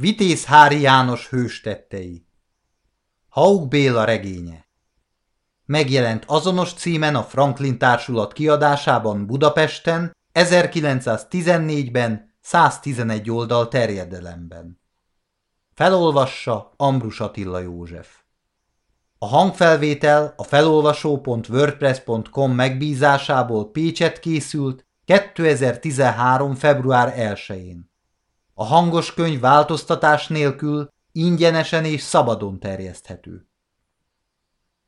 Vitéz Hári János hőstettei Haug Béla regénye Megjelent azonos címen a Franklin Társulat kiadásában Budapesten 1914-ben 111 oldal terjedelemben. Felolvassa Ambrus Attila József A hangfelvétel a felolvasó.wordpress.com megbízásából Pécset készült 2013. február 1-én. A hangos könyv változtatás nélkül ingyenesen és szabadon terjeszthető.